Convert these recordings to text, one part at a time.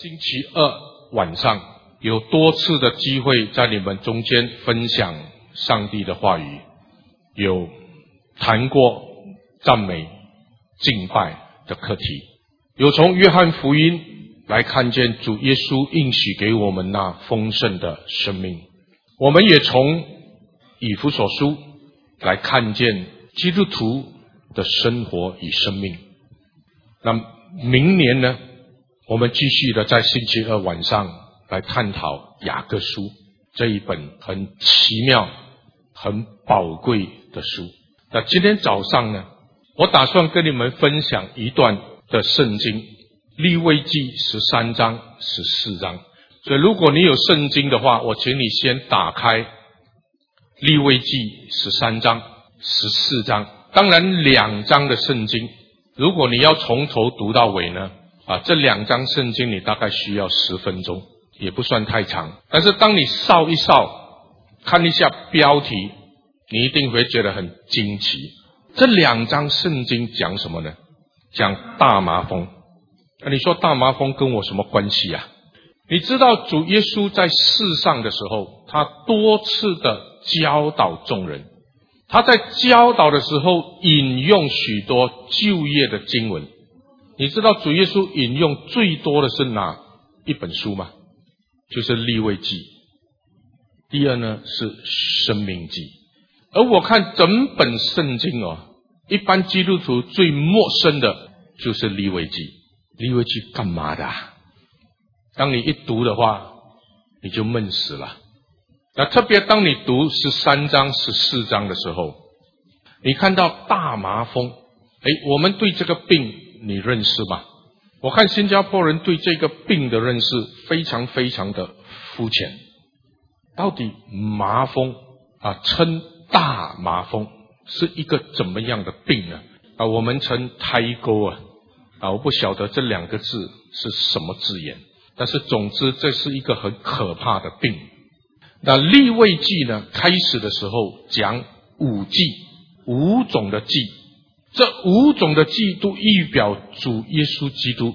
星期二晚上有多次的机会在你们中间分享上帝的话语，有谈过赞美、敬拜的课题，有从约翰福音来看见主耶稣应许给我们那丰盛的生命，我们也从以弗所书来看见基督徒的生活与生命。那明年呢？我们继续的在星期二晚上来探讨雅各书这一本很奇妙、很宝贵的书。那今天早上呢，我打算跟你们分享一段的圣经《立位记》十三章、十四章。所以，如果你有圣经的话，我请你先打开《立位记》十三章、十四章。当然，两章的圣经，如果你要从头读到尾呢？啊，这两章圣经你大概需要十分钟，也不算太长。但是当你扫一扫，看一下标题，你一定会觉得很惊奇。这两章圣经讲什么呢？讲大麻风。那你说大麻风跟我什么关系啊？你知道主耶稣在世上的时候，他多次的教导众人，他在教导的时候引用许多就业的经文。你知道主耶稣引用最多的是哪一本书吗？就是立位记。第二呢是生命记。而我看整本圣经哦，一般基督徒最陌生的就是立位记。立位记干嘛的？当你一读的话，你就闷死了。那特别当你读十三章、十四章的时候，你看到大麻风，哎，我们对这个病。你认识吗？我看新加坡人对这个病的认识非常非常的肤浅。到底麻风啊，称大麻风是一个怎么样的病呢？啊，我们称胎沟啊，啊，我不晓得这两个字是什么字眼，但是总之这是一个很可怕的病。那立位记呢，开始的时候讲五季，五种的季。这五种的祭都预表主耶稣基督，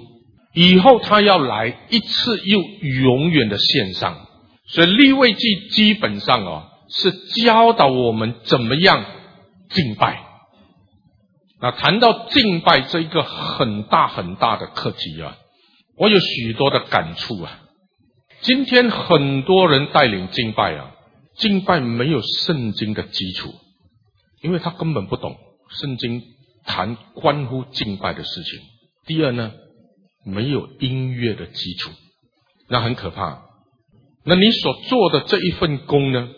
以后他要来一次又永远的献上，所以立位记基本上哦是教导我们怎么样敬拜。那谈到敬拜这一个很大很大的课题啊，我有许多的感触啊。今天很多人带领敬拜啊，敬拜没有圣经的基础，因为他根本不懂圣经。谈关乎敬拜的事情。第二呢，没有音乐的基础，那很可怕。那你所做的这一份工呢，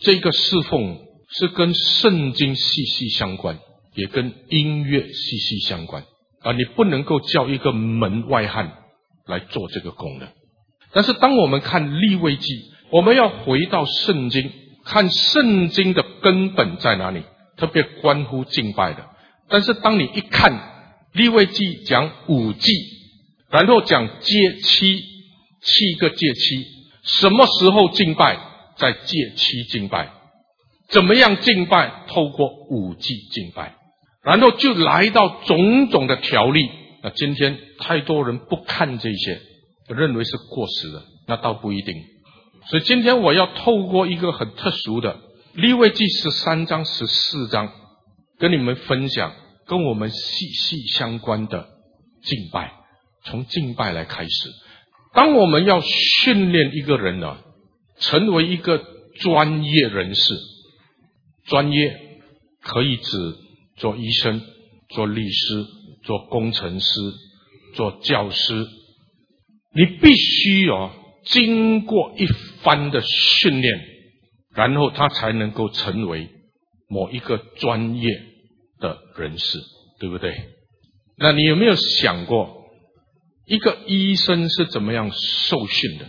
这个侍奉是跟圣经息息相关，也跟音乐息息相关啊！你不能够叫一个门外汉来做这个工的。但是当我们看立位记，我们要回到圣经，看圣经的根本在哪里。特别关乎敬拜的，但是当你一看立位记讲五祭，然后讲戒七七个戒七，什么时候敬拜在戒七敬拜，怎么样敬拜透过五祭敬拜，然后就来到种种的条例。那今天太多人不看这些，认为是过时的，那倒不一定。所以今天我要透过一个很特殊的。立位记十三章十四章，跟你们分享跟我们息息相关的敬拜，从敬拜来开始。当我们要训练一个人呢，成为一个专业人士，专业可以指做医生、做律师、做工程师、做教师，你必须哦经过一番的训练。然后他才能够成为某一个专业的人士，对不对？那你有没有想过，一个医生是怎么样受训的？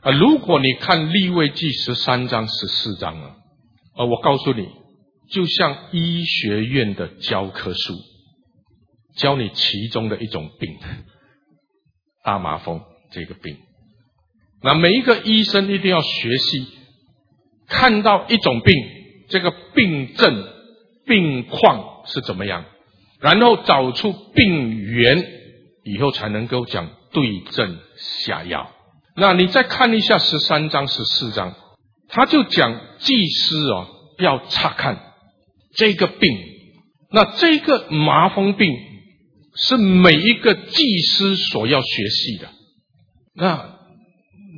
啊，如果你看立位记十三章、十四章啊，啊，我告诉你，就像医学院的教科书，教你其中的一种病——大麻风这个病。那每一个医生一定要学习。看到一种病，这个病症、病况是怎么样，然后找出病源，以后才能够讲对症下药。那你再看一下十三章、十四章，他就讲祭司哦要查看这个病。那这个麻风病是每一个祭司所要学习的。那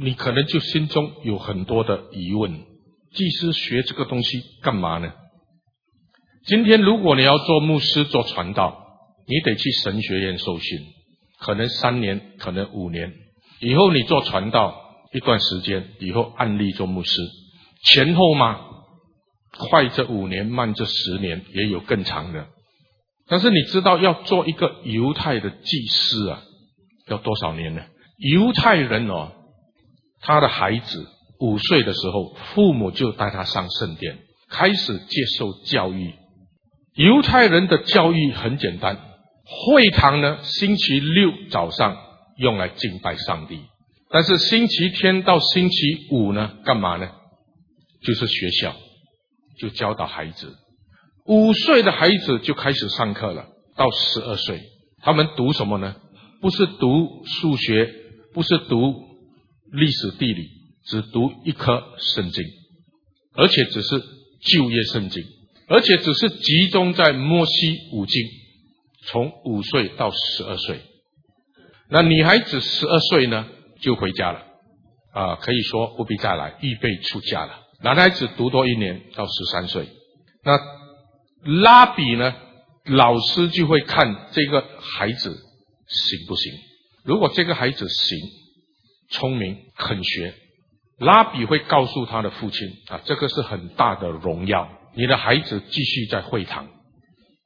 你可能就心中有很多的疑问：祭司学这个东西干嘛呢？今天如果你要做牧师、做传道，你得去神学院受训，可能三年，可能五年。以后你做传道一段时间，以后案例做牧师，前后嘛，快这五年，慢这十年，也有更长的。但是你知道要做一个犹太的祭司啊，要多少年呢？犹太人哦，他的孩子五岁的时候，父母就带他上圣殿，开始接受教育。犹太人的教育很简单，会堂呢，星期六早上用来敬拜上帝，但是星期天到星期五呢，干嘛呢？就是学校，就教导孩子。五岁的孩子就开始上课了，到十二岁，他们读什么呢？不是读数学，不是读历史地理，只读一颗圣经，而且只是就业圣经。而且只是集中在摩西五经，从五岁到十二岁。那女孩子十二岁呢，就回家了，啊，可以说不必再来，预备出嫁了。男孩子读多一年到十三岁。那拉比呢，老师就会看这个孩子行不行。如果这个孩子行，聪明肯学，拉比会告诉他的父亲啊，这个是很大的荣耀。你的孩子继续在会堂，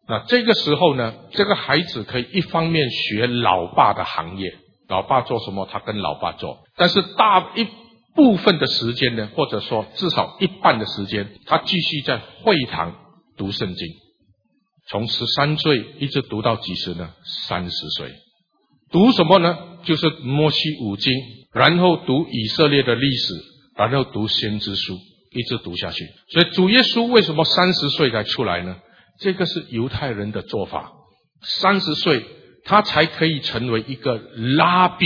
那这个时候呢，这个孩子可以一方面学老爸的行业，老爸做什么，他跟老爸做。但是大一部分的时间呢，或者说至少一半的时间，他继续在会堂读圣经，从十三岁一直读到几时呢？三十岁。读什么呢？就是摩西五经，然后读以色列的历史，然后读先知书。一直读下去，所以主耶稣为什么三十岁才出来呢？这个是犹太人的做法，三十岁他才可以成为一个拉比，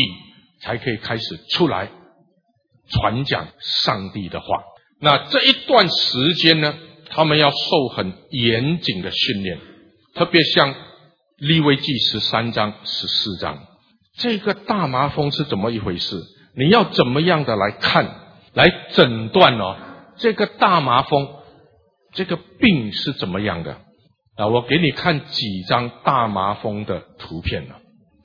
才可以开始出来传讲上帝的话。那这一段时间呢，他们要受很严谨的训练，特别像利未记十三章、十四章，这个大麻风是怎么一回事？你要怎么样的来看、来诊断呢？这个大麻风，这个病是怎么样的啊？我给你看几张大麻风的图片了。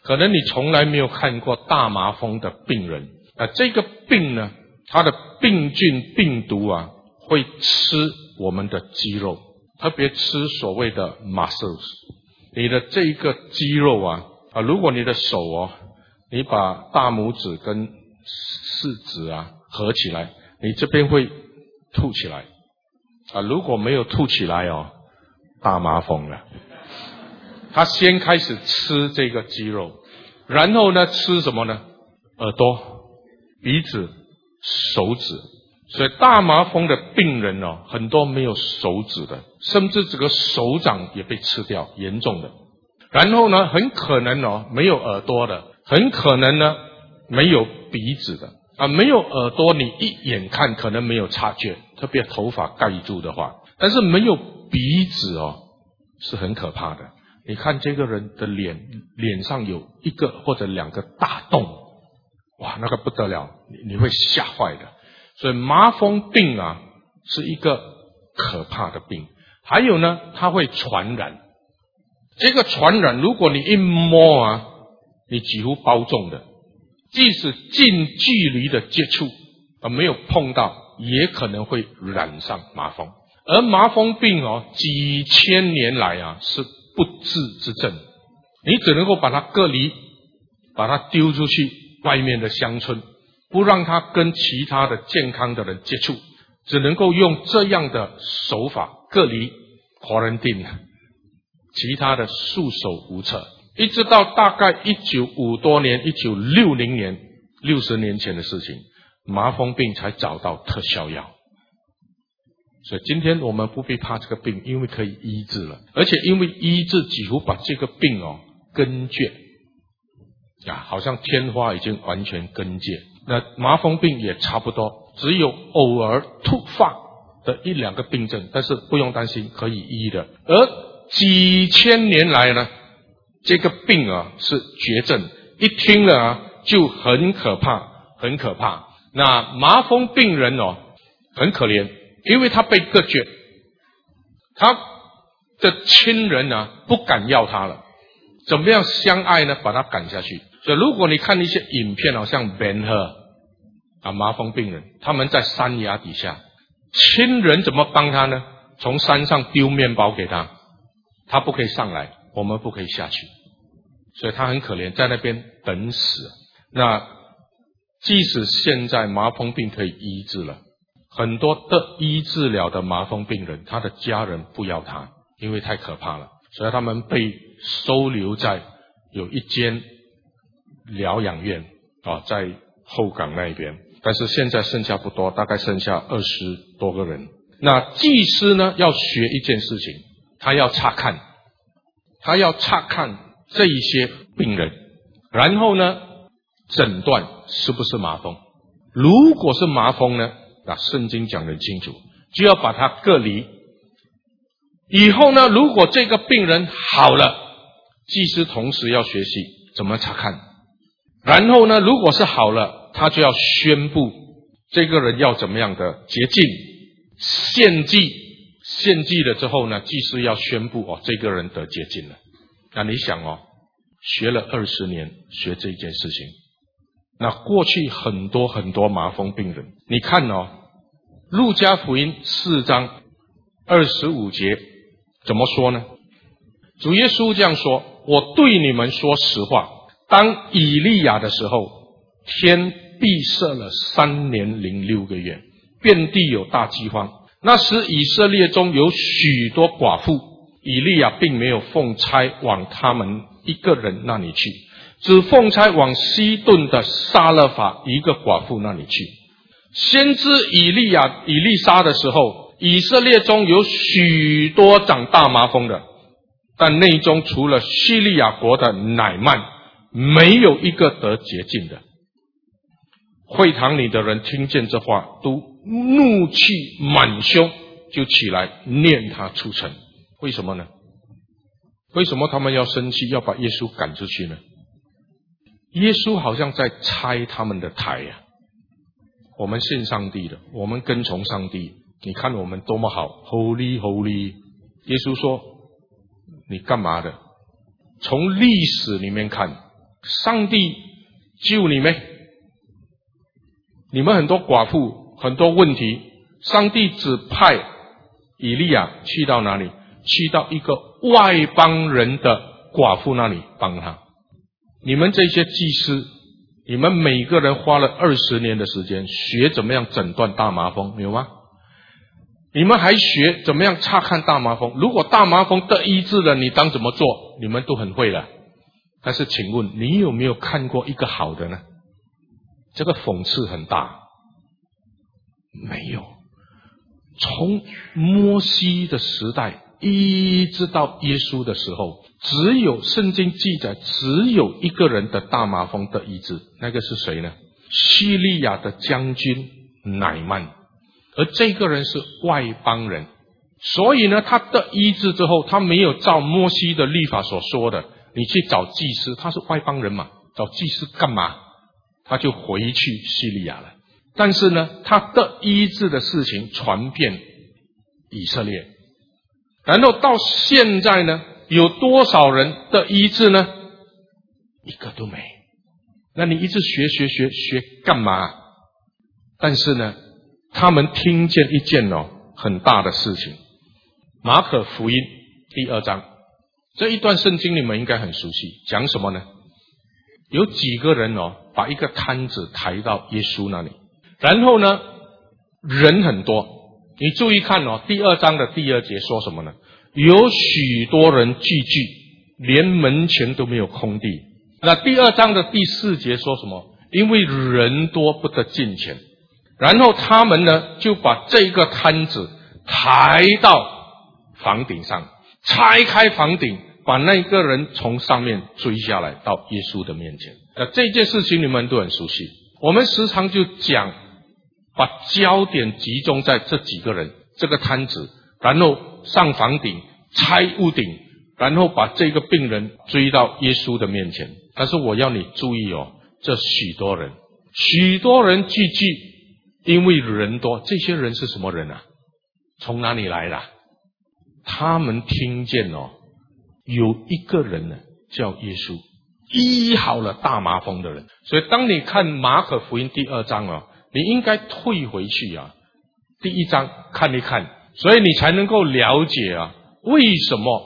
可能你从来没有看过大麻风的病人啊。这个病呢，它的病菌病毒啊，会吃我们的肌肉，特别吃所谓的 muscles。你的这一个肌肉啊啊，如果你的手哦，你把大拇指跟四指啊合起来，你这边会。吐起来啊！如果没有吐起来哦，大麻风了。他先开始吃这个肌肉，然后呢吃什么呢？耳朵、鼻子、手指。所以大麻风的病人哦，很多没有手指的，甚至这个手掌也被吃掉，严重的。然后呢，很可能哦没有耳朵的，很可能呢没有鼻子的。啊，没有耳朵，你一眼看可能没有察觉，特别头发盖住的话。但是没有鼻子哦，是很可怕的。你看这个人的脸，脸上有一个或者两个大洞，哇，那个不得了，你你会吓坏的。所以麻风病啊，是一个可怕的病。还有呢，它会传染。这个传染，如果你一摸啊，你几乎包中的。即使近距离的接触而没有碰到，也可能会染上麻风。而麻风病哦，几千年来啊是不治之症，你只能够把它隔离，把它丢出去外面的乡村，不让它跟其他的健康的人接触，只能够用这样的手法隔离华人病，其他的束手无策。一直到大概一九五多年，一九六零年，六十年前的事情，麻风病才找到特效药。所以今天我们不必怕这个病，因为可以医治了，而且因为医治几乎把这个病哦根绝。啊，好像天花已经完全根结。那麻风病也差不多，只有偶尔突发的一两个病症，但是不用担心，可以医的。而几千年来呢，这个病啊是绝症，一听了啊就很可怕，很可怕。那麻风病人哦很可怜，因为他被隔绝，他的亲人呢不敢要他了，怎么样相爱呢？把他赶下去。所以如果你看一些影片，好像 Ben 和啊麻风病人，他们在山崖底下，亲人怎么帮他呢？从山上丢面包给他。他不可以上来，我们不可以下去，所以他很可怜，在那边等死。那即使现在麻风病可以医治了，很多的医治了的麻风病人，他的家人不要他，因为太可怕了，所以他们被收留在有一间疗养院啊，在后港那边。但是现在剩下不多，大概剩下二十多个人。那祭司呢，要学一件事情。他要查看，他要查看这一些病人，然后呢，诊断是不是麻风。如果是麻风呢，那圣经讲得清楚，就要把它隔离。以后呢，如果这个病人好了，祭司同时要学习怎么查看。然后呢，如果是好了，他就要宣布这个人要怎么样的洁净献祭。献祭了之后呢，祭司要宣布哦，这个人得洁净了。那你想哦，学了二十年学这件事情，那过去很多很多麻风病人，你看哦，《路加福音》四章二十五节怎么说呢？主耶稣这样说：“我对你们说实话，当以利亚的时候，天闭塞了三年零六个月，遍地有大饥荒。”那时以色列中有许多寡妇，以利亚并没有奉差往他们一个人那里去，只奉差往西顿的撒勒法一个寡妇那里去。先知以利亚、以利沙的时候，以色列中有许多长大麻风的，但内中除了叙利亚国的乃曼，没有一个得洁净的。会堂里的人听见这话，都。怒气满胸，就起来念他出城。为什么呢？为什么他们要生气，要把耶稣赶出去呢？耶稣好像在拆他们的台呀。我们信上帝的，我们跟从上帝。你看我们多么好，Holy Holy。耶稣说：“你干嘛的？从历史里面看，上帝救你们，你们很多寡妇。”很多问题，上帝只派以利亚去到哪里？去到一个外邦人的寡妇那里帮他。你们这些祭司，你们每个人花了二十年的时间学怎么样诊断大麻风，有吗？你们还学怎么样查看大麻风？如果大麻风得医治了，你当怎么做？你们都很会了。但是，请问你有没有看过一个好的呢？这个讽刺很大。没有，从摩西的时代一直到耶稣的时候，只有圣经记载，只有一个人的大麻风的医治，那个是谁呢？叙利亚的将军乃曼，而这个人是外邦人，所以呢，他的医治之后，他没有照摩西的律法所说的，你去找祭司，他是外邦人嘛，找祭司干嘛？他就回去叙利亚了。但是呢，他的医治的事情传遍以色列，然后到现在呢，有多少人的医治呢？一个都没。那你一直学学学学干嘛？但是呢，他们听见一件哦很大的事情，《马可福音》第二章这一段圣经你们应该很熟悉，讲什么呢？有几个人哦，把一个摊子抬到耶稣那里。然后呢，人很多，你注意看哦。第二章的第二节说什么呢？有许多人聚聚，连门前都没有空地。那第二章的第四节说什么？因为人多不得进钱。然后他们呢，就把这个摊子抬到房顶上，拆开房顶，把那个人从上面追下来到耶稣的面前。那这件事情你们都很熟悉。我们时常就讲，把焦点集中在这几个人，这个摊子，然后上房顶拆屋顶，然后把这个病人追到耶稣的面前。但是我要你注意哦，这许多人，许多人聚集，因为人多，这些人是什么人啊？从哪里来的？他们听见哦，有一个人呢，叫耶稣，医好了大麻风的人。所以，当你看马可福音第二章啊，你应该退回去啊，第一章看一看，所以你才能够了解啊，为什么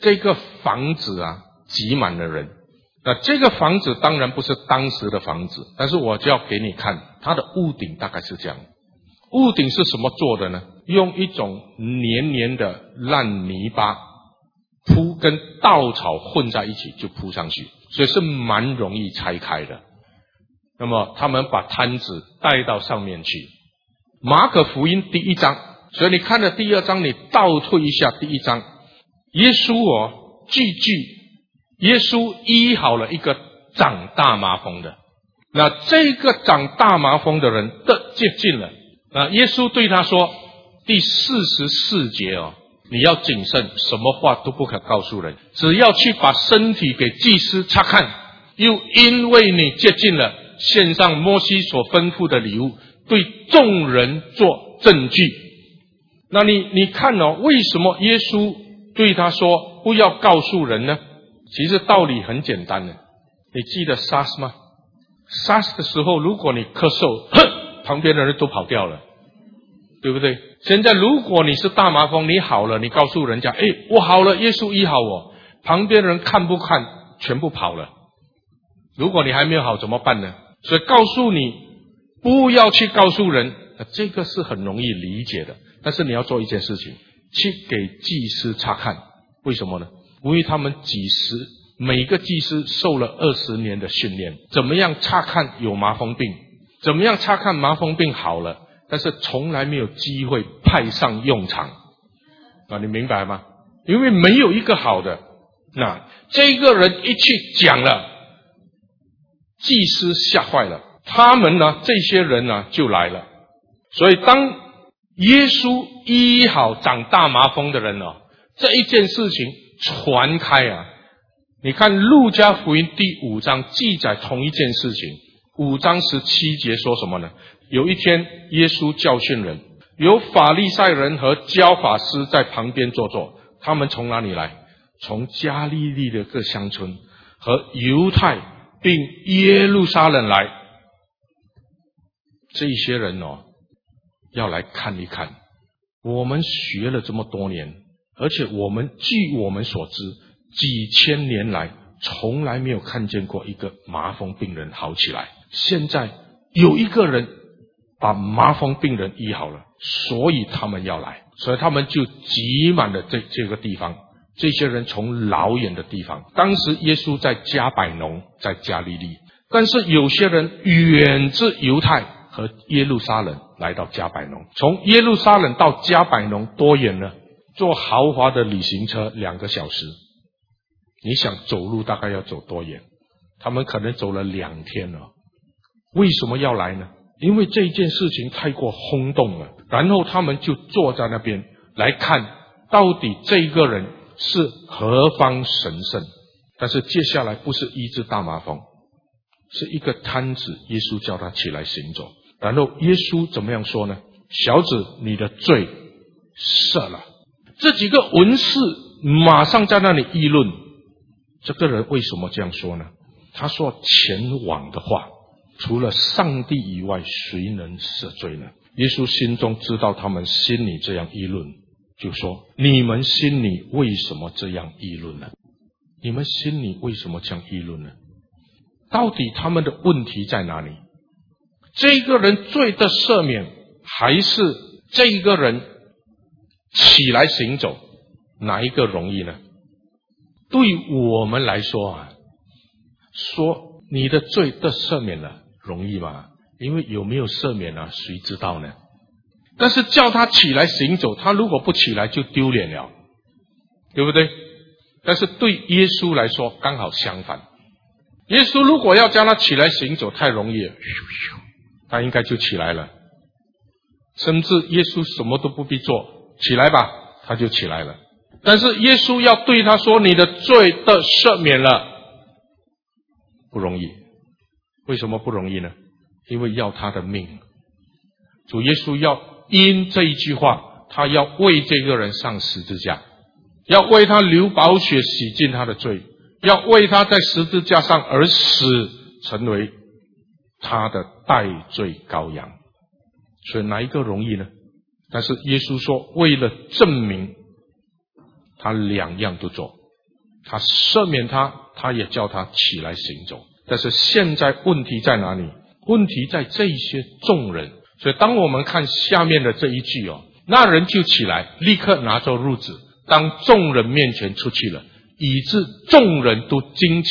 这个房子啊挤满了人。那这个房子当然不是当时的房子，但是我就要给你看它的屋顶大概是这样。屋顶是什么做的呢？用一种黏黏的烂泥巴铺，跟稻草混在一起就铺上去，所以是蛮容易拆开的。那么他们把摊子带到上面去。马可福音第一章，所以你看了第二章，你倒退一下第一章，耶稣哦，句句，耶稣医好了一个长大麻风的，那这个长大麻风的人的接近了。啊！耶稣对他说：“第四十四节哦，你要谨慎，什么话都不可告诉人，只要去把身体给祭司查看。又因为你接近了，献上摩西所吩咐的礼物，对众人做证据。那你你看哦，为什么耶稣对他说不要告诉人呢？其实道理很简单的，你记得 SARS 吗？SARS 的时候，如果你咳嗽，哼。”旁边的人都跑掉了，对不对？现在如果你是大麻风，你好了，你告诉人家，哎，我好了，耶稣医好我。旁边人看不看？全部跑了。如果你还没有好，怎么办呢？所以告诉你，不要去告诉人，这个是很容易理解的。但是你要做一件事情，去给祭司查看。为什么呢？因为他们几十每个祭司受了二十年的训练，怎么样查看有麻风病？怎么样查看麻风病好了，但是从来没有机会派上用场啊！你明白吗？因为没有一个好的。那这个人一去讲了，祭司吓坏了，他们呢，这些人呢就来了。所以当耶稣医好长大麻风的人哦，这一件事情传开啊！你看路加福音第五章记载同一件事情。五章十七节说什么呢？有一天，耶稣教训人，有法利赛人和教法师在旁边坐坐。他们从哪里来？从加利利的各乡村和犹太并耶路撒冷来。这些人哦，要来看一看。我们学了这么多年，而且我们据我们所知，几千年来从来没有看见过一个麻风病人好起来。现在有一个人把麻风病人医好了，所以他们要来，所以他们就挤满了这这个地方。这些人从老远的地方，当时耶稣在加百农，在加利利，但是有些人远自犹太和耶路撒冷来到加百农。从耶路撒冷到加百农多远呢？坐豪华的旅行车两个小时。你想走路大概要走多远？他们可能走了两天了。为什么要来呢？因为这件事情太过轰动了，然后他们就坐在那边来看，到底这个人是何方神圣？但是接下来不是医治大麻风，是一个摊子，耶稣叫他起来行走，然后耶稣怎么样说呢？小子，你的罪赦了。这几个文士马上在那里议论，这个人为什么这样说呢？他说前往的话。除了上帝以外，谁能赦罪呢？耶稣心中知道他们心里这样议论，就说：“你们心里为什么这样议论呢？你们心里为什么这样议论呢？到底他们的问题在哪里？这个人罪的赦免，还是这个人起来行走，哪一个容易呢？对我们来说啊，说你的罪的赦免了。”容易吗？因为有没有赦免啊？谁知道呢？但是叫他起来行走，他如果不起来就丢脸了，对不对？但是对耶稣来说刚好相反。耶稣如果要叫他起来行走，太容易了，他应该就起来了。甚至耶稣什么都不必做，起来吧，他就起来了。但是耶稣要对他说：“你的罪的赦免了。”不容易。为什么不容易呢？因为要他的命。主耶稣要因这一句话，他要为这个人上十字架，要为他流宝血洗净他的罪，要为他在十字架上而死，成为他的代罪羔羊。所以哪一个容易呢？但是耶稣说，为了证明他两样都做，他赦免他，他也叫他起来行走。但是现在问题在哪里？问题在这些众人。所以当我们看下面的这一句哦，那人就起来，立刻拿着褥子，当众人面前出去了，以致众人都惊奇，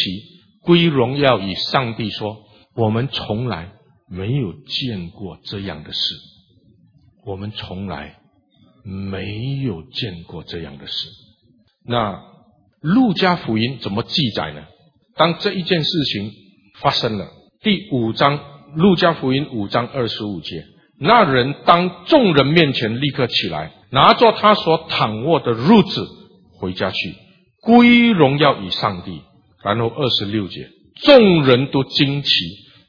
归荣耀与上帝说：“我们从来没有见过这样的事，我们从来没有见过这样的事。”那路加福音怎么记载呢？当这一件事情。发生了第五章，路加福音五章二十五节，那人当众人面前立刻起来，拿着他所躺卧的褥子回家去，归荣耀与上帝。然后二十六节，众人都惊奇，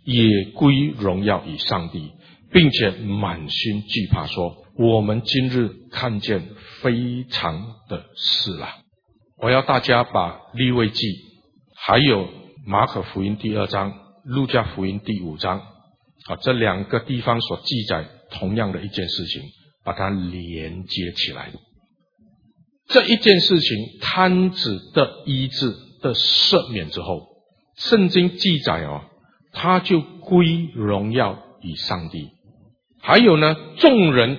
也归荣耀与上帝，并且满心惧怕，说：我们今日看见非常的事了。我要大家把立位记还有。马可福音第二章、路加福音第五章，啊，这两个地方所记载同样的一件事情，把它连接起来。这一件事情，摊子的医治的赦免之后，圣经记载哦，他就归荣耀与上帝。还有呢，众人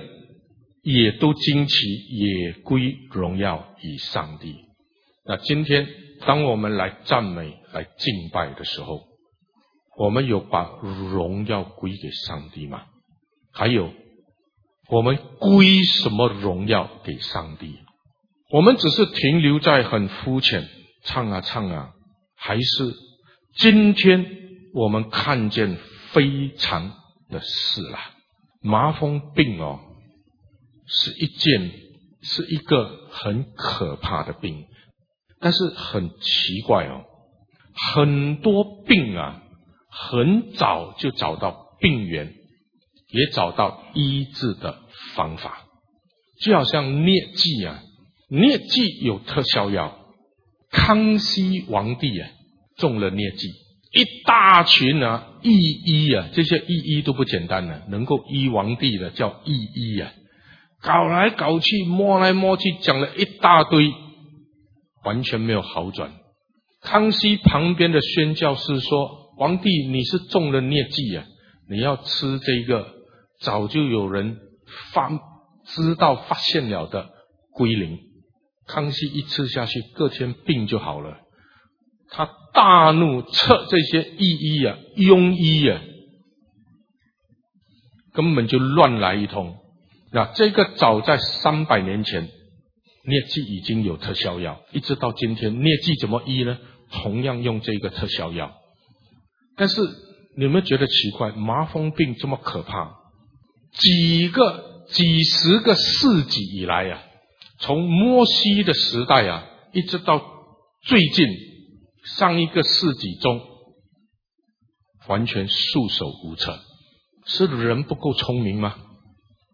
也都惊奇，也归荣耀与上帝。那今天。当我们来赞美、来敬拜的时候，我们有把荣耀归给上帝吗？还有，我们归什么荣耀给上帝？我们只是停留在很肤浅，唱啊唱啊，还是今天我们看见非常的事了？麻风病哦，是一件，是一个很可怕的病。但是很奇怪哦，很多病啊，很早就找到病源，也找到医治的方法，就好像疟疾啊，疟疾有特效药。康熙皇帝啊中了疟疾，一大群啊医医啊，这些医医都不简单呢，能够医皇帝的叫医医啊，搞来搞去，摸来摸去，讲了一大堆。完全没有好转。康熙旁边的宣教士说：“皇帝，你是中了疟疾啊！你要吃这个早就有人发知道发现了的龟苓。”康熙一吃下去，隔天病就好了。他大怒，撤这些御医啊、庸医啊，根本就乱来一通。那这个早在三百年前。疟疾已经有特效药，一直到今天，疟疾怎么医呢？同样用这个特效药。但是你有没有觉得奇怪？麻风病这么可怕，几个、几十个世纪以来呀，从摩西的时代啊，一直到最近上一个世纪中，完全束手无策。是人不够聪明吗？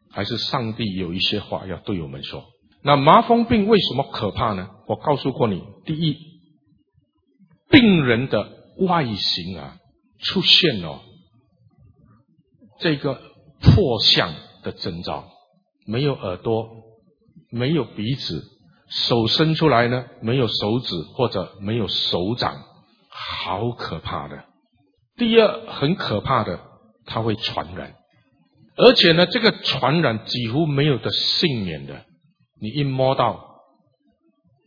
还是上帝有一些话要对我们说？那麻风病为什么可怕呢？我告诉过你，第一，病人的外形啊出现了这个破相的征兆，没有耳朵，没有鼻子，手伸出来呢没有手指或者没有手掌，好可怕的。第二，很可怕的，它会传染，而且呢，这个传染几乎没有的幸免的。你一摸到，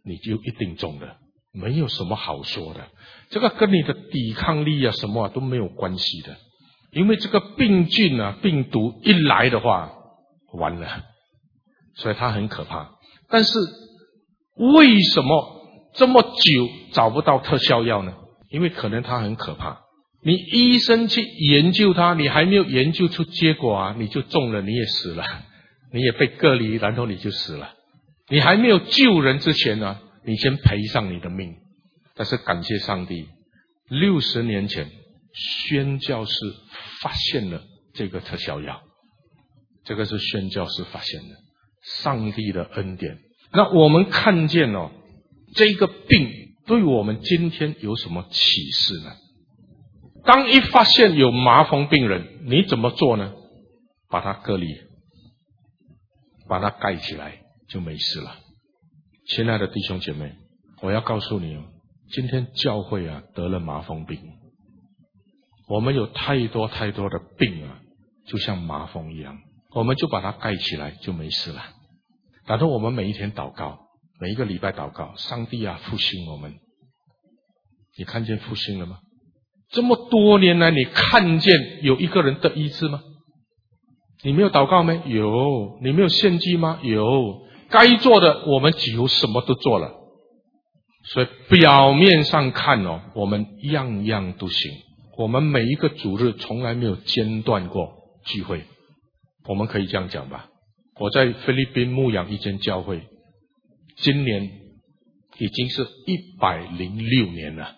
你就一定中的，没有什么好说的。这个跟你的抵抗力啊什么啊都没有关系的，因为这个病菌啊病毒一来的话，完了，所以它很可怕。但是为什么这么久找不到特效药呢？因为可能它很可怕。你医生去研究它，你还没有研究出结果啊，你就中了，你也死了，你也被隔离，然后你就死了。你还没有救人之前呢，你先赔上你的命。但是感谢上帝，六十年前宣教士发现了这个特效药，这个是宣教士发现的，上帝的恩典。那我们看见哦，这个病对我们今天有什么启示呢？当一发现有麻风病人，你怎么做呢？把他隔离，把它盖起来，就没事了。亲爱的弟兄姐妹，我要告诉你哦，今天教会啊得了麻风病，我们有太多太多的病啊，就像麻风一样，我们就把它盖起来，就没事了。然后我们每一天祷告，每一个礼拜祷告，上帝啊复兴我们。你看见复兴了吗？这么多年来，你看见有一个人得医治吗？你没有祷告吗？有。你没有献祭吗？有。该做的，我们几乎什么都做了。所以表面上看哦，我们样样都行。我们每一个主日从来没有间断过聚会，我们可以这样讲吧。我在菲律宾牧养一间教会，今年已经是一百零六年了。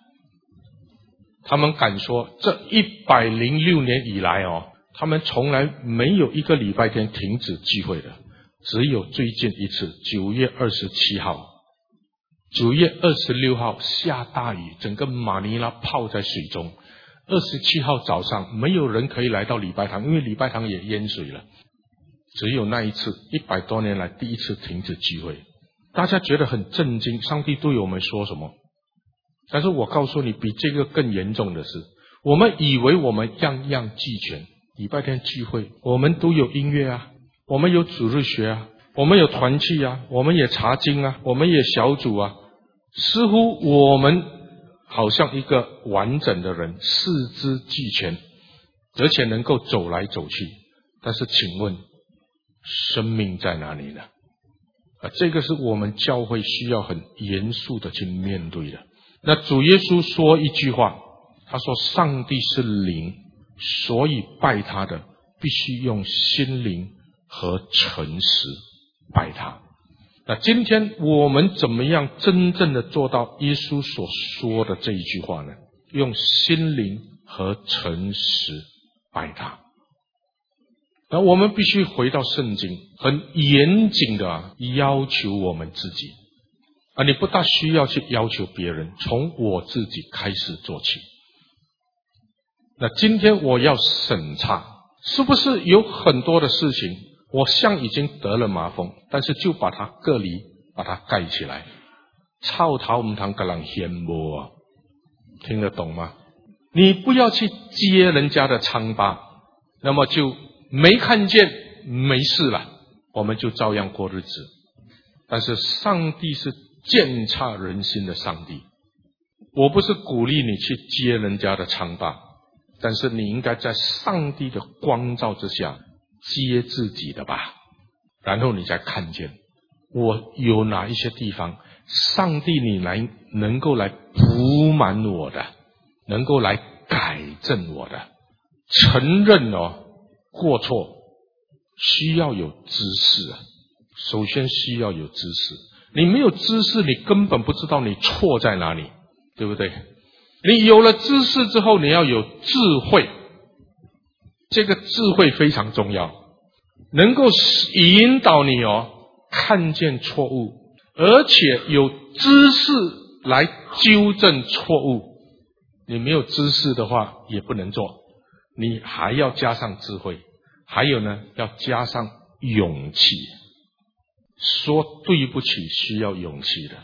他们敢说，这一百零六年以来哦，他们从来没有一个礼拜天停止聚会的，只有最近一次，九月二十七号，九月二十六号下大雨，整个马尼拉泡在水中。二十七号早上，没有人可以来到礼拜堂，因为礼拜堂也淹水了。只有那一次，一百多年来第一次停止聚会，大家觉得很震惊。上帝对我们说什么？但是我告诉你，比这个更严重的是，我们以为我们样样俱全。礼拜天聚会，我们都有音乐啊，我们有主日学啊，我们有团契啊，我们也查经啊，我们也小组啊，似乎我们好像一个完整的人，四肢俱全，而且能够走来走去。但是，请问，生命在哪里呢？啊，这个是我们教会需要很严肃的去面对的。那主耶稣说一句话，他说：“上帝是灵，所以拜他的必须用心灵和诚实拜他。”那今天我们怎么样真正的做到耶稣所说的这一句话呢？用心灵和诚实拜他。那我们必须回到圣经，很严谨的要求我们自己。啊，你不大需要去要求别人，从我自己开始做起。那今天我要审查，是不是有很多的事情，我像已经得了麻风，但是就把它隔离，把它盖起来，操桃木堂格朗先波，听得懂吗？你不要去揭人家的疮疤，那么就没看见，没事了，我们就照样过日子。但是上帝是。鉴察人心的上帝，我不是鼓励你去揭人家的疮疤，但是你应该在上帝的光照之下接自己的吧，然后你再看见我有哪一些地方，上帝你来能够来补满我的，能够来改正我的，承认哦过错需要有知识啊，首先需要有知识。你没有知识，你根本不知道你错在哪里，对不对？你有了知识之后，你要有智慧，这个智慧非常重要，能够引导你哦，看见错误，而且有知识来纠正错误。你没有知识的话，也不能做，你还要加上智慧，还有呢，要加上勇气。说对不起需要勇气的，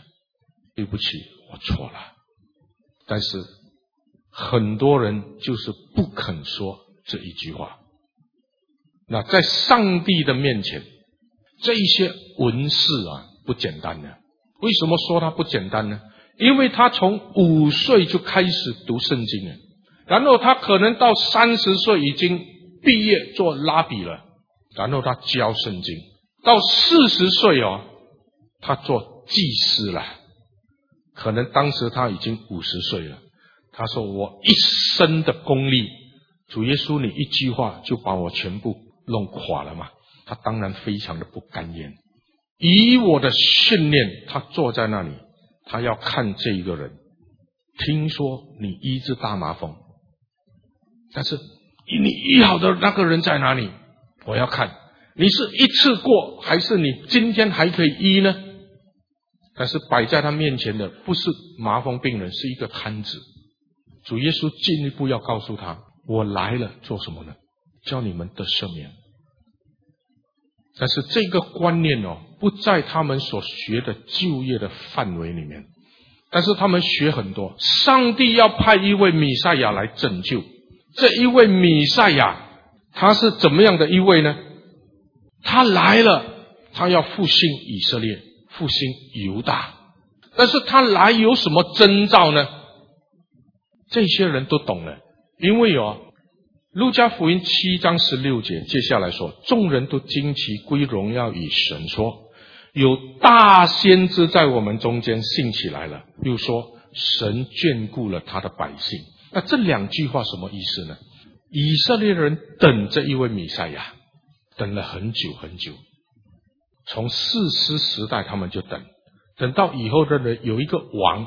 对不起，我错了。但是很多人就是不肯说这一句话。那在上帝的面前，这一些文士啊不简单的。为什么说他不简单呢？因为他从五岁就开始读圣经了，然后他可能到三十岁已经毕业做拉比了，然后他教圣经。到四十岁哦，他做祭司了，可能当时他已经五十岁了。他说：“我一生的功力，主耶稣，你一句话就把我全部弄垮了嘛？”他当然非常的不甘愿。以我的训练，他坐在那里，他要看这一个人。听说你医治大麻风，但是你医好的那个人在哪里？我要看你是一次过，还是你今天还可以医呢？但是摆在他面前的不是麻风病人，是一个瘫子。主耶稣进一步要告诉他：我来了做什么呢？叫你们得赦免。但是这个观念哦，不在他们所学的就业的范围里面。但是他们学很多，上帝要派一位米赛亚来拯救。这一位米赛亚，他是怎么样的一位呢？他来了，他要复兴以色列，复兴犹大。但是他来有什么征兆呢？这些人都懂了，因为有路加福音七章十六节，接下来说，众人都惊奇归荣耀与神说。有大先知在我们中间兴起来了，又说神眷顾了他的百姓。那这两句话什么意思呢？以色列人等着一位弥赛亚，等了很久很久。从士师时代他们就等，等到以后的人有一个王，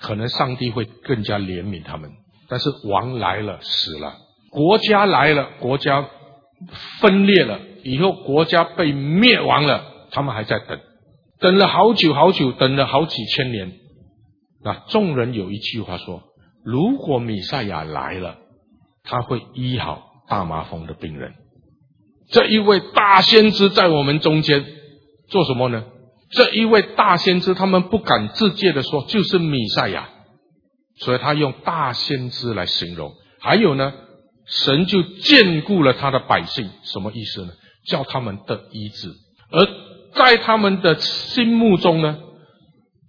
可能上帝会更加怜悯他们。但是王来了死了，国家来了，国家分裂了，以后国家被灭亡了。他们还在等，等了好久好久，等了好几千年。那众人有一句话说：如果米赛亚来了，他会医好大麻风的病人。这一位大先知在我们中间做什么呢？这一位大先知，他们不敢自介的说就是米赛亚，所以他用大先知来形容。还有呢，神就眷顾了他的百姓，什么意思呢？叫他们得医治，而。在他们的心目中呢，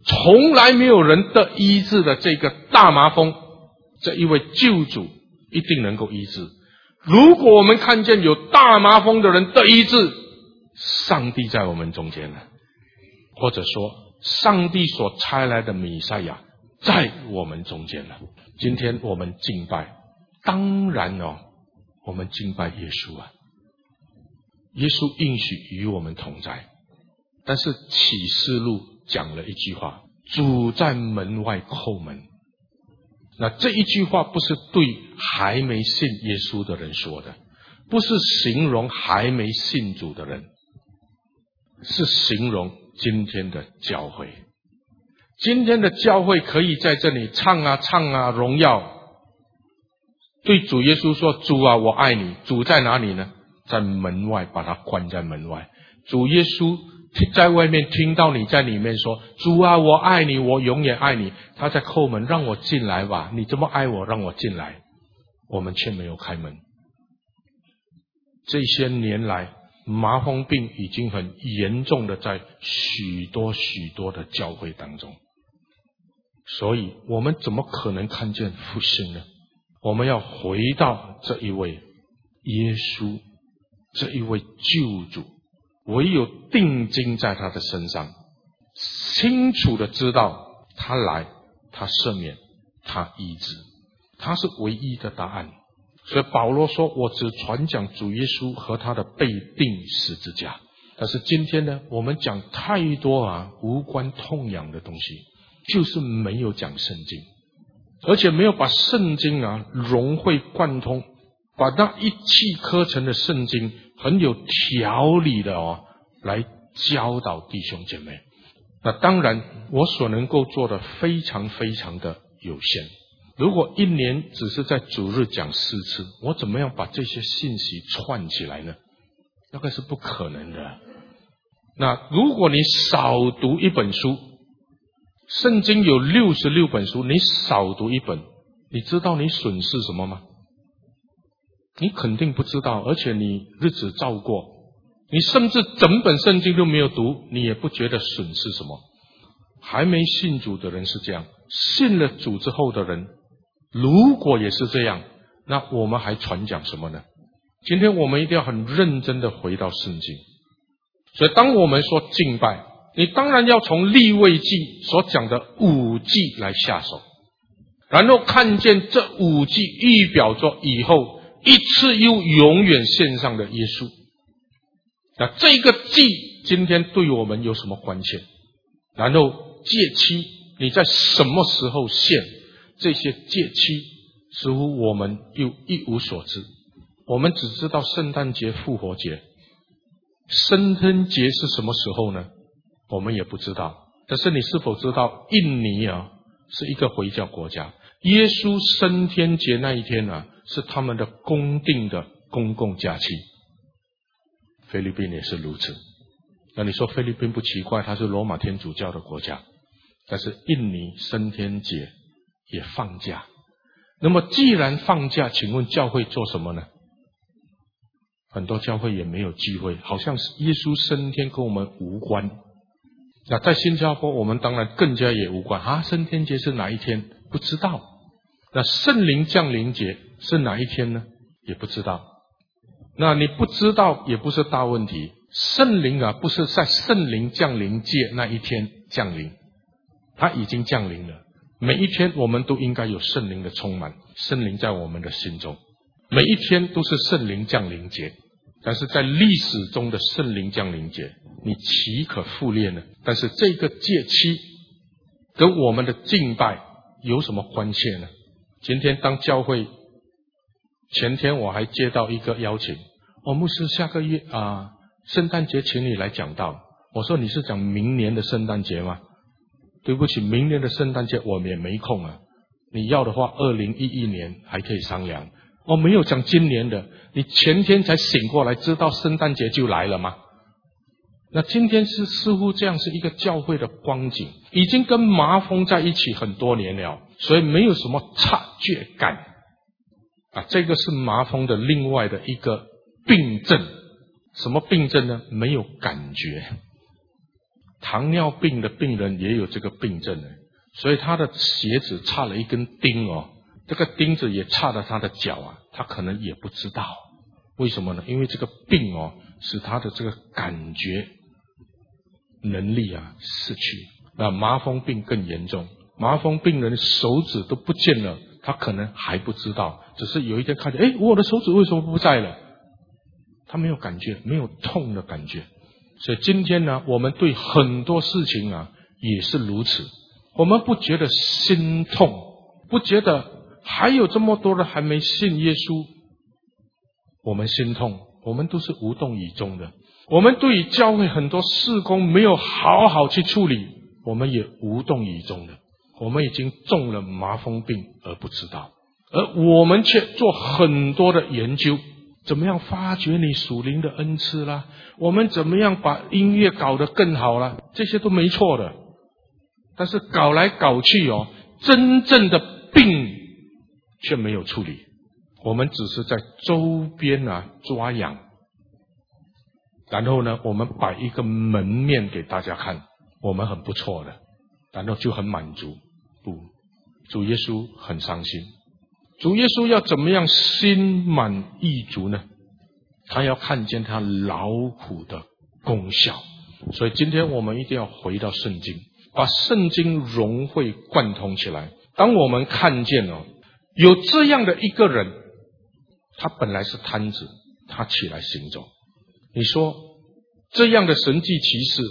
从来没有人得医治的这个大麻风，这一位救主一定能够医治。如果我们看见有大麻风的人得医治，上帝在我们中间了，或者说上帝所差来的弥赛亚在我们中间了。今天我们敬拜，当然哦，我们敬拜耶稣啊，耶稣应许与我们同在。但是启示录讲了一句话：“主在门外叩门。”那这一句话不是对还没信耶稣的人说的，不是形容还没信主的人，是形容今天的教会。今天的教会可以在这里唱啊唱啊荣耀，对主耶稣说：“主啊，我爱你。”主在哪里呢？在门外，把他关在门外。主耶稣。在外面听到你在里面说：“主啊，我爱你，我永远爱你。”他在叩门，让我进来吧。你这么爱我，让我进来。我们却没有开门。这些年来，麻风病已经很严重的在许多许多的教会当中。所以我们怎么可能看见复兴呢？我们要回到这一位耶稣，这一位救主。唯有定睛在他的身上，清楚的知道他来，他赦免，他医治，他是唯一的答案。所以保罗说：“我只传讲主耶稣和他的被钉十字架。”但是今天呢，我们讲太多啊无关痛痒的东西，就是没有讲圣经，而且没有把圣经啊融会贯通，把那一气呵成的圣经。很有条理的哦，来教导弟兄姐妹。那当然，我所能够做的非常非常的有限。如果一年只是在主日讲四次，我怎么样把这些信息串起来呢？那个是不可能的。那如果你少读一本书，圣经有六十六本书，你少读一本，你知道你损失什么吗？你肯定不知道，而且你日子照过，你甚至整本圣经都没有读，你也不觉得损失什么。还没信主的人是这样，信了主之后的人，如果也是这样，那我们还传讲什么呢？今天我们一定要很认真的回到圣经。所以，当我们说敬拜，你当然要从立位记所讲的五祭来下手，然后看见这五祭预表着以后一次又永远献上的耶稣。那这个祭今天对我们有什么关切？然后戒期你在什么时候献？这些戒期似乎我们又一无所知。我们只知道圣诞节、复活节，圣诞节是什么时候呢？我们也不知道。但是你是否知道，印尼啊是一个回教国家，耶稣升天节那一天呢是他们的公定的公共假期。菲律宾也是如此。那你说菲律宾不奇怪，它是罗马天主教的国家，但是印尼升天节也放假。那么既然放假，请问教会做什么呢？很多教会也没有机会，好像是耶稣升天跟我们无关。那在新加坡，我们当然更加也无关啊。升天节是哪一天？不知道。那圣灵降临节是哪一天呢？也不知道。那你不知道也不是大问题。圣灵啊，不是在圣灵降临节那一天降临，它已经降临了。每一天我们都应该有圣灵的充满，圣灵在我们的心中，每一天都是圣灵降临节。但是在历史中的圣灵降临节，你岂可复列呢？但是这个节期跟我们的敬拜有什么关切呢？今天当教会前天我还接到一个邀请，我牧师下个月啊圣诞节请你来讲道。我说你是讲明年的圣诞节吗？对不起，明年的圣诞节我们也没空啊。你要的话，二零一一年还可以商量。我没有讲今年的，你前天才醒过来，知道圣诞节就来了吗？那今天是似乎这样是一个教会的光景，已经跟麻风在一起很多年了，所以没有什么察觉感啊。这个是麻风的另外的一个病症，什么病症呢？没有感觉。糖尿病的病人也有这个病症呢，所以他的鞋子差了一根钉哦。这个钉子也插了他的脚啊，他可能也不知道为什么呢？因为这个病哦，使他的这个感觉能力啊失去。那麻风病更严重，麻风病人手指都不见了，他可能还不知道，只是有一天看见，哎，我的手指为什么不在了？他没有感觉，没有痛的感觉。所以今天呢，我们对很多事情啊也是如此，我们不觉得心痛，不觉得。还有这么多人还没信耶稣，我们心痛，我们都是无动于衷的。我们对于教会很多事工没有好好去处理，我们也无动于衷的。我们已经中了麻风病而不知道，而我们却做很多的研究，怎么样发掘你属灵的恩赐啦？我们怎么样把音乐搞得更好了？这些都没错的，但是搞来搞去哦，真正的病。却没有处理，我们只是在周边啊抓痒，然后呢，我们摆一个门面给大家看，我们很不错的，然后就很满足。不，主耶稣很伤心。主耶稣要怎么样心满意足呢？他要看见他劳苦的功效。所以今天我们一定要回到圣经，把圣经融会贯通起来。当我们看见了。有这样的一个人，他本来是瘫子，他起来行走。你说这样的神迹奇事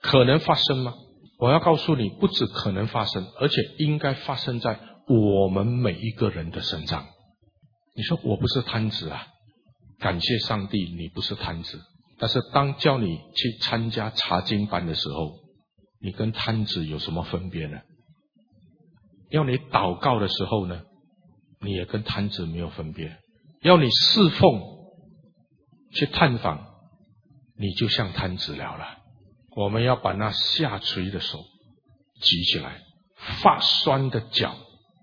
可能发生吗？我要告诉你，不止可能发生，而且应该发生在我们每一个人的身上。你说我不是瘫子啊？感谢上帝，你不是瘫子。但是当叫你去参加查经班的时候，你跟瘫子有什么分别呢？要你祷告的时候呢？你也跟摊子没有分别，要你侍奉去探访，你就像摊子了了。我们要把那下垂的手举起来，发酸的脚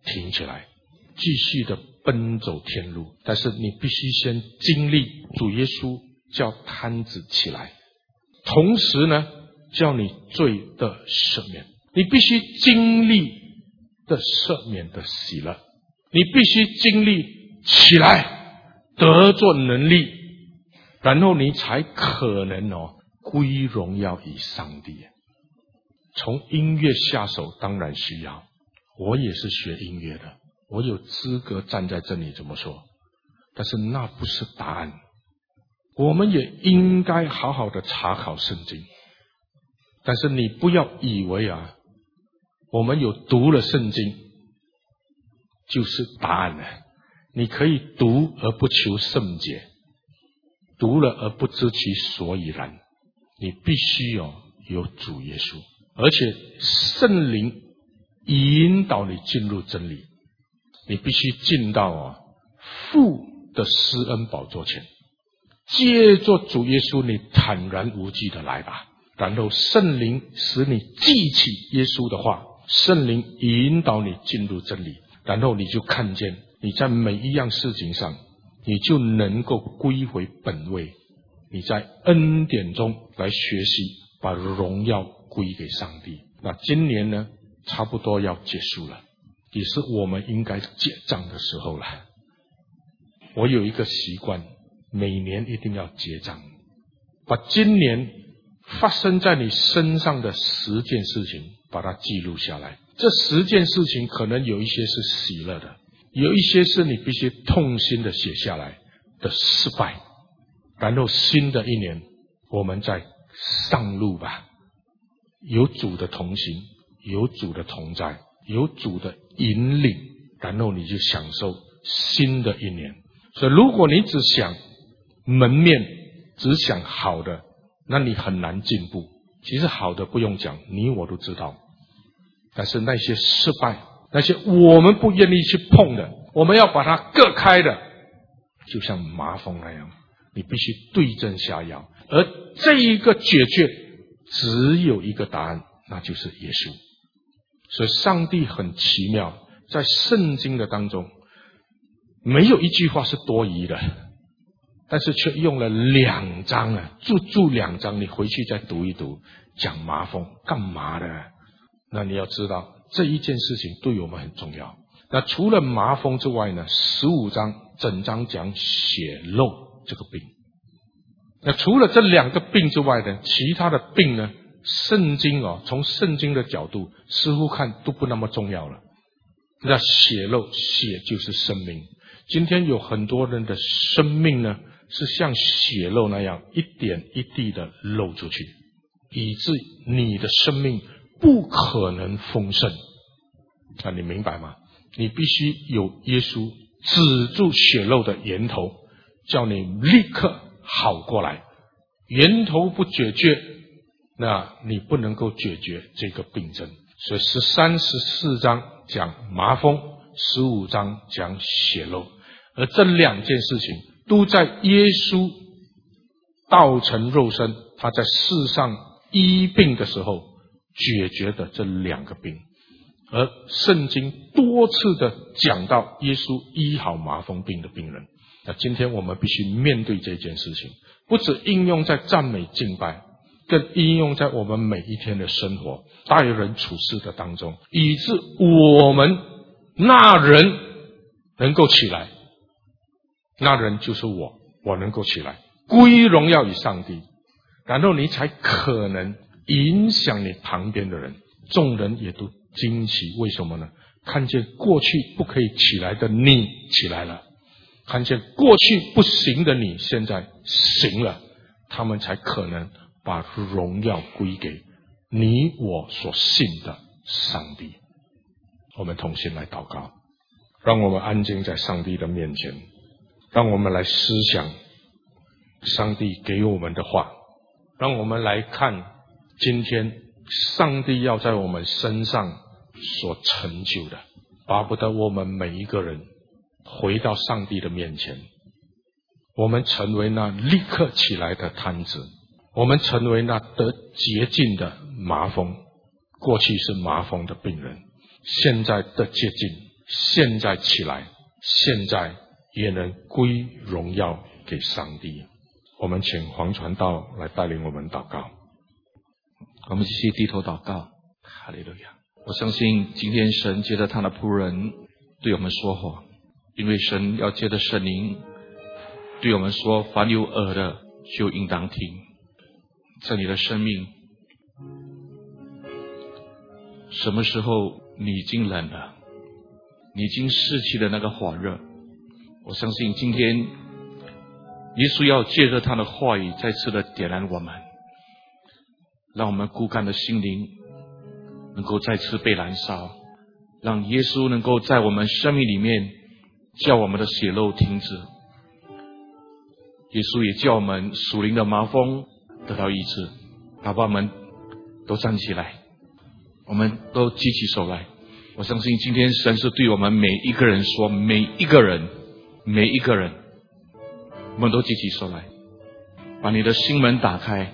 挺起来，继续的奔走天路。但是你必须先经历主耶稣叫摊子起来，同时呢，叫你罪的赦免。你必须经历的赦免的喜乐。你必须经历起来，得做能力，然后你才可能哦归荣耀于上帝。从音乐下手当然需要，我也是学音乐的，我有资格站在这里这么说。但是那不是答案，我们也应该好好的查考圣经。但是你不要以为啊，我们有读了圣经就是答案了。你可以读而不求圣洁，读了而不知其所以然。你必须有有主耶稣，而且圣灵引导你进入真理。你必须进到啊父的施恩宝座前，借着主耶稣，你坦然无惧的来吧。然后圣灵使你记起耶稣的话，圣灵引导你进入真理，然后你就看见你在每一样事情上，你就能够归回本位。你在恩典中来学习，把荣耀归给上帝。那今年呢，差不多要结束了，也是我们应该结账的时候了。我有一个习惯，每年一定要结账，把今年。发生在你身上的十件事情，把它记录下来。这十件事情可能有一些是喜乐的，有一些是你必须痛心的写下来的失败。然后新的一年，我们再上路吧。有主的同行，有主的同在，有主的引领，然后你就享受新的一年。所以，如果你只想门面，只想好的。那你很难进步。其实好的不用讲，你我都知道。但是那些失败，那些我们不愿意去碰的，我们要把它割开的，就像麻风那样，你必须对症下药。而这一个解决只有一个答案，那就是耶稣。所以上帝很奇妙，在圣经的当中，没有一句话是多余的。但是却用了两章啊，注注两章，你回去再读一读，讲麻风干嘛的？那你要知道这一件事情对我们很重要。那除了麻风之外呢，十五章整章讲血漏这个病。那除了这两个病之外呢，其他的病呢，圣经哦，从圣经的角度似乎看都不那么重要了。那血漏，血就是生命。今天有很多人的生命呢。是像血漏那样一点一滴的漏出去，以致你的生命不可能丰盛。啊，你明白吗？你必须有耶稣止住血漏的源头，叫你立刻好过来。源头不解决，那你不能够解决这个病症。所以十三、十四章讲麻风，十五章讲血漏，而这两件事情。都在耶稣道成肉身，他在世上医病的时候解决的这两个病，而圣经多次的讲到耶稣医好麻风病的病人。那今天我们必须面对这件事情，不止应用在赞美敬拜，更应用在我们每一天的生活、待人处事的当中，以致我们那人能够起来。那人就是我，我能够起来归荣耀于上帝，然后你才可能影响你旁边的人，众人也都惊奇，为什么呢？看见过去不可以起来的你起来了，看见过去不行的你现在行了，他们才可能把荣耀归给你我所信的上帝。我们同心来祷告，让我们安静在上帝的面前。让我们来思想上帝给我们的话，让我们来看今天上帝要在我们身上所成就的，巴不得我们每一个人回到上帝的面前，我们成为那立刻起来的摊子，我们成为那得洁净的麻风，过去是麻风的病人，现在的洁净，现在起来，现在。也能归荣耀给上帝。我们请黄传道来带领我们祷告。我们继续低头祷告。哈利路亚！我相信今天神借着他的仆人对我们说话，因为神要借着圣灵对我们说：凡有耳的就应当听。在你的生命，什么时候你已经冷了，你已经失去的那个火热。我相信今天耶稣要借着他的话语再次的点燃我们，让我们枯干的心灵能够再次被燃烧，让耶稣能够在我们生命里面叫我们的血肉停止。耶稣也叫我们属灵的麻风得到医治，宝宝们都站起来，我们都举起手来。我相信今天神是对我们每一个人说，每一个人，每一个人，我们都举起手来，把你的心门打开，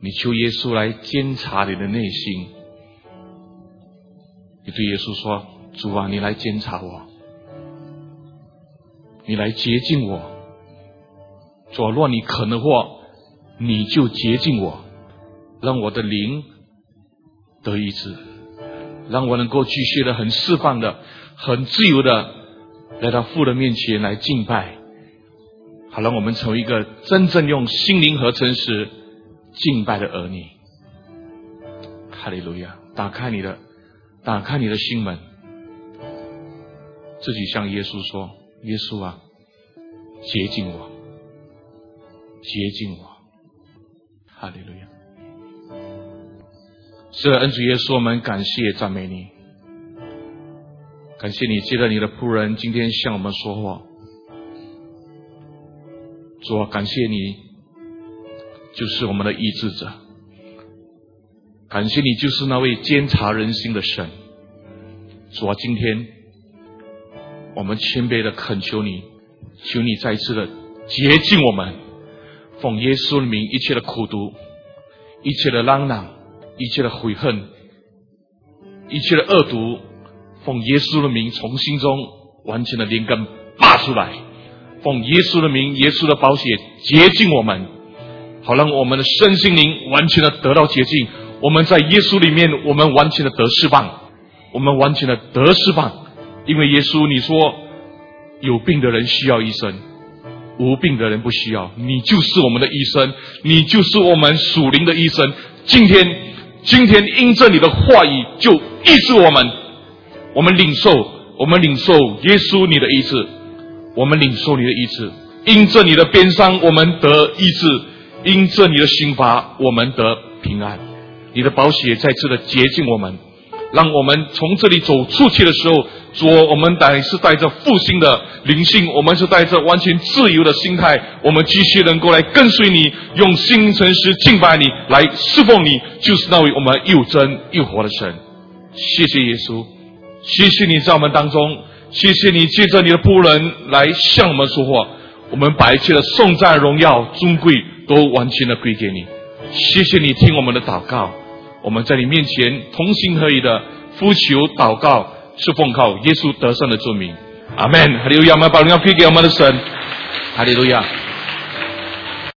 你求耶稣来监察你的内心。你对耶稣说：“主啊，你来监察我，你来洁净我。”主，若你可能话，你就洁净我，让我的灵得医治，让我能够继续的很释放的、很自由的来到父的面前来敬拜，好让我们成为一个真正用心灵和诚实敬拜的儿女。哈利路亚！打开你的，打开你的心门，自己向耶稣说：“耶稣啊，洁净我。”接近我，哈利路亚！是恩主耶稣，我们感谢赞美你，感谢你接着你的仆人今天向我们说话。主啊，感谢你就是我们的医治者，感谢你就是那位监察人心的神。主啊，今天我们谦卑的恳求你，求你再次的洁净我们。奉耶稣的名，一切的苦毒，一切的嚷嚷，一切的悔恨，一切的恶毒，奉耶稣的名，从心中完全的连根拔出来。奉耶稣的名，耶稣的宝血洁净我们，好让我们的身心灵完全的得到洁净。我们在耶稣里面，我们完全的得释放，我们完全的得释放。因为耶稣，你说有病的人需要医生。无病的人不需要，你就是我们的医生，你就是我们属灵的医生。今天，今天因着你的话语，就医治我们。我们领受，我们领受耶稣你的意志，我们领受你的意志。因着你的鞭伤，我们得医治；因着你的刑罚，我们得平安。你的宝血再次的洁净我们，让我们从这里走出去的时候。主，我们乃是带着复兴的灵性，我们是带着完全自由的心态，我们继续能够来跟随你，用心诚实敬拜你，来侍奉你，就是那位我们又真又活的神。谢谢耶稣，谢谢你在我们当中，谢谢你借着你的仆人来向我们说话，我们把一切的颂赞、荣耀、尊贵都完全的归给你。谢谢你听我们的祷告，我们在你面前同心合意的呼求祷告。是奉靠耶稣得胜的证明，阿门！哈利路亚！我们把荣耀归给我们的神，哈利路亚！